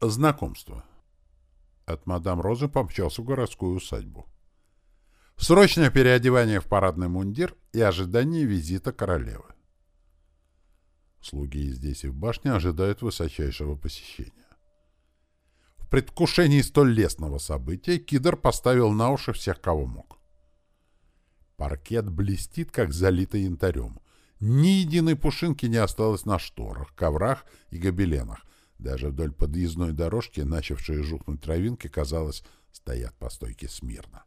Знакомство. От мадам Розы помчался в городскую усадьбу. Срочное переодевание в парадный мундир и ожидание визита королевы. Слуги и здесь, и в башне ожидают высочайшего посещения. В предвкушении столь лестного события Кидр поставил на уши всех, кого мог. Паркет блестит, как залитый янтарем. Ни единой пушинки не осталось на шторах, коврах и гобеленах. Даже вдоль подъездной дорожки, начавшие жухнуть травинки, казалось, стоят по стойке смирно.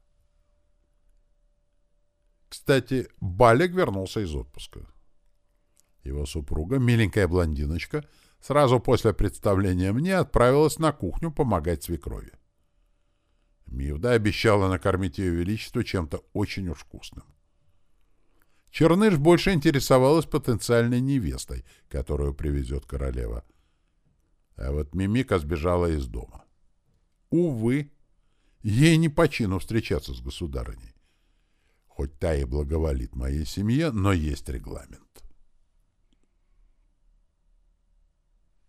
Кстати, Балик вернулся из отпуска. Его супруга, миленькая блондиночка, сразу после представления мне отправилась на кухню помогать свекрови. Мивда обещала накормить ее величество чем-то очень уж вкусным. Черныш больше интересовалась потенциальной невестой, которую привезет королева. А вот Мимика сбежала из дома. Увы, ей не по чину встречаться с государыней. Хоть та и благоволит моей семье, но есть регламент.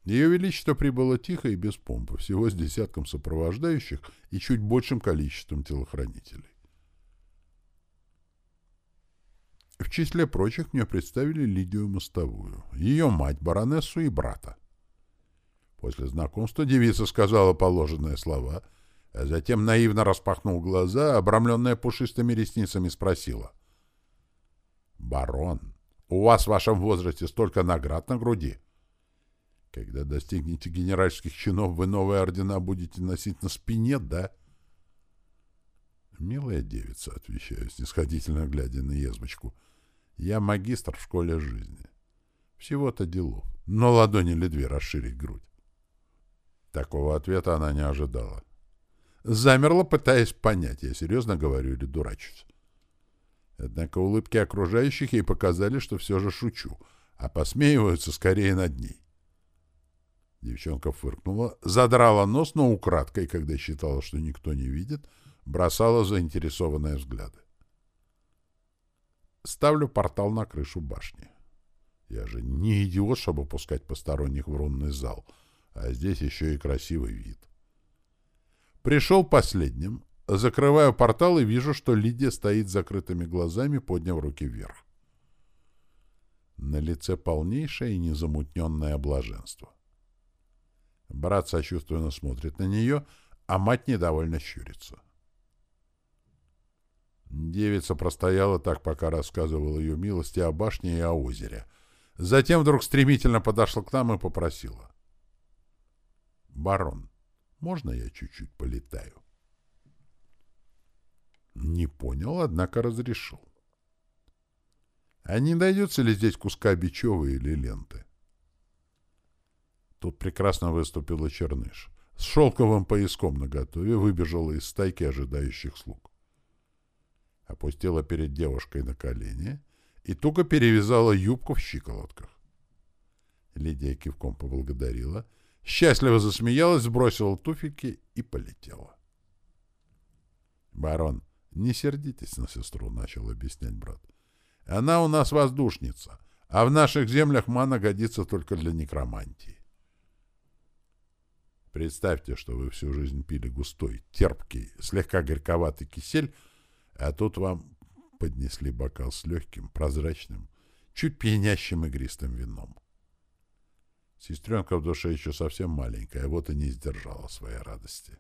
Ее Величество прибыло тихо и без помпы, всего с десятком сопровождающих и чуть большим количеством телохранителей. В числе прочих мне представили Лидию Мостовую, ее мать, баронессу и брата. После знакомства девица сказала положенные слова, а затем наивно распахнул глаза, обрамленная пушистыми ресницами, спросила. «Барон, у вас в вашем возрасте столько наград на груди. Когда достигнете генеральских чинов, вы новые ордена будете носить на спине, да?» «Милая девица», — отвечаю, снисходительно глядя на езбочку, — «я магистр в школе жизни. Всего-то делов. Но ладони ли две расширить грудь?» Такого ответа она не ожидала. Замерла, пытаясь понять, я серьезно говорю или дурачусь. Однако улыбки окружающих ей показали, что все же шучу, а посмеиваются скорее над ней. Девчонка фыркнула, задрала нос, но украдкой, когда считала, что никто не видит, бросала заинтересованные взгляды. Ставлю портал на крышу башни. Я же не идиот, чтобы пускать посторонних в рунный зал — а здесь еще и красивый вид. Пришел последним, закрываю портал и вижу, что Лидия стоит с закрытыми глазами, подняв руки вверх. На лице полнейшее и незамутненное блаженство. Брат сочувственно смотрит на нее, а мать недовольно щурится. Девица простояла так, пока рассказывала ее милости о башне и о озере. Затем вдруг стремительно подошла к нам и попросила. Барон, можно я чуть-чуть полетаю? Не понял, однако разрешил. А не найдется ли здесь куска бичевой или ленты? Тут прекрасно выступила Черныш. С шелковым пояском наготове выбежала из стайки ожидающих слуг. Опустила перед девушкой на колени и туго перевязала юбку в щиколотках. Лидия кивком поблагодарила — счастливо засмеялась, сбросила туфельки и полетела. «Барон, не сердитесь на сестру», — начал объяснять брат. «Она у нас воздушница, а в наших землях мана годится только для некромантии. Представьте, что вы всю жизнь пили густой, терпкий, слегка горьковатый кисель, а тут вам поднесли бокал с легким, прозрачным, чуть пьянящим игристым вином. Сестренка в душе еще совсем маленькая, вот и не сдержала своей радости.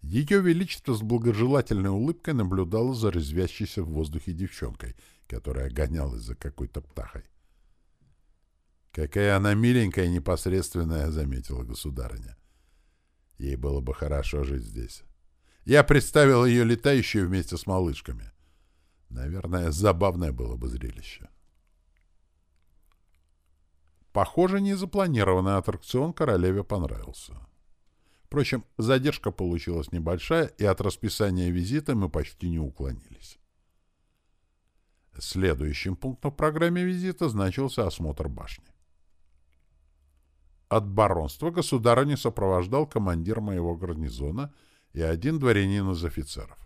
Ее Величество с благожелательной улыбкой наблюдало за резвящейся в воздухе девчонкой, которая гонялась за какой-то птахой. «Какая она миленькая и непосредственная», — заметила государыня. «Ей было бы хорошо жить здесь. Я представил ее летающей вместе с малышками. Наверное, забавное было бы зрелище». Похоже, незапланированный аттракцион королеве понравился. Впрочем, задержка получилась небольшая, и от расписания визита мы почти не уклонились. Следующим пунктом в программе визита значился осмотр башни. От баронства государа не сопровождал командир моего гарнизона и один дворянин из офицеров.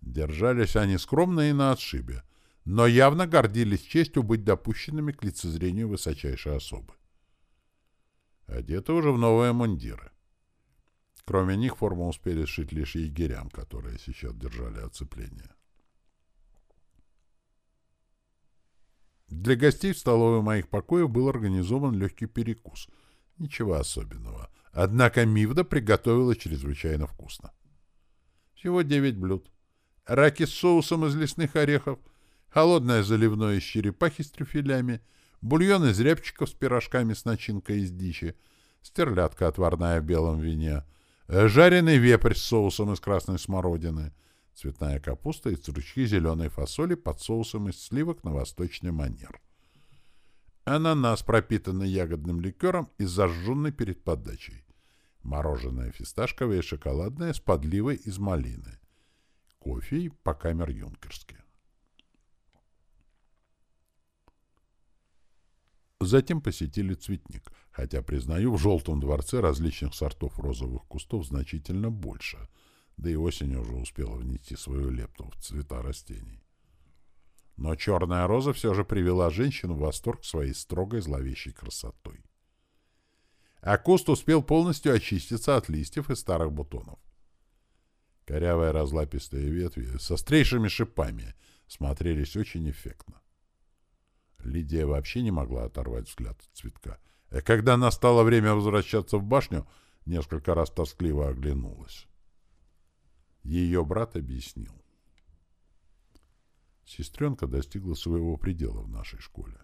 Держались они скромно и на отшибе, но явно гордились честью быть допущенными к лицезрению высочайшей особы. одеты уже в новые мундиры. Кроме них форму успели сшить лишь егерям, которые сейчас держали оцепление. Для гостей в столовой моих покоев был организован легкий перекус. Ничего особенного. Однако Мивда приготовила чрезвычайно вкусно. Всего девять блюд. Раки с соусом из лесных орехов, холодное заливное из черепахи с трюфелями, бульон из рябчиков с пирожками с начинкой из дичи, стерлядка отварная в белом вине, жареный вепрь с соусом из красной смородины — цветная капуста и стручки зеленой фасоли под соусом из сливок на восточный манер. Ананас, пропитанный ягодным ликером и зажженный перед подачей. Мороженое фисташковое и шоколадное с подливой из малины. Кофе по камер-юнкерски. Затем посетили цветник, хотя, признаю, в желтом дворце различных сортов розовых кустов значительно больше — да и осень уже успела внести свою лепту в цвета растений. Но черная роза все же привела женщину в восторг своей строгой зловещей красотой. А куст успел полностью очиститься от листьев и старых бутонов. Корявые разлапистые ветви с острейшими шипами смотрелись очень эффектно. Лидия вообще не могла оторвать взгляд от цветка. И когда настало время возвращаться в башню, несколько раз тоскливо оглянулась. Ее брат объяснил. Сестренка достигла своего предела в нашей школе.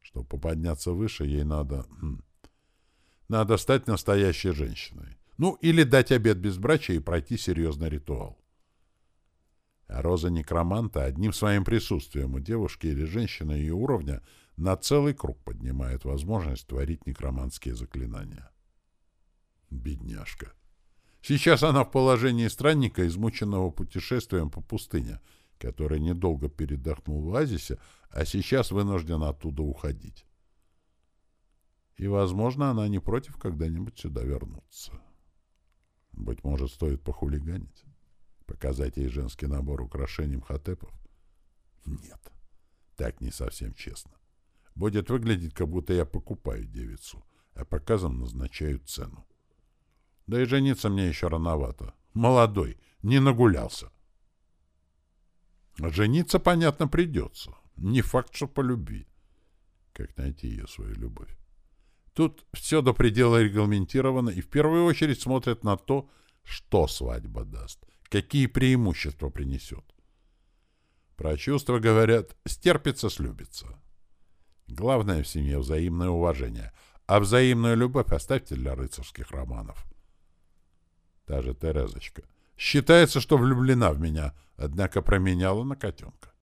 Чтобы подняться выше, ей надо... Хм, надо стать настоящей женщиной. Ну, или дать обед безбрачия и пройти серьезный ритуал. А роза некроманта одним своим присутствием у девушки или женщины ее уровня на целый круг поднимает возможность творить некроманские заклинания. Бедняжка. Сейчас она в положении странника, измученного путешествием по пустыне, который недолго передохнул в оазисе, а сейчас вынужден оттуда уходить. И, возможно, она не против когда-нибудь сюда вернуться. Быть может, стоит похулиганить? Показать ей женский набор украшений мхотепов? Нет, так не совсем честно. Будет выглядеть, как будто я покупаю девицу, а показом назначаю цену. Да и жениться мне еще рановато. Молодой, не нагулялся. Жениться, понятно, придется. Не факт, что по любви. Как найти ее, свою любовь? Тут все до предела регламентировано и в первую очередь смотрят на то, что свадьба даст, какие преимущества принесет. Про чувства говорят «стерпится, слюбится». Главное в семье взаимное уважение, а взаимную любовь оставьте для рыцарских романов. Та же Терезочка. Считается, что влюблена в меня, однако променяла на котенка.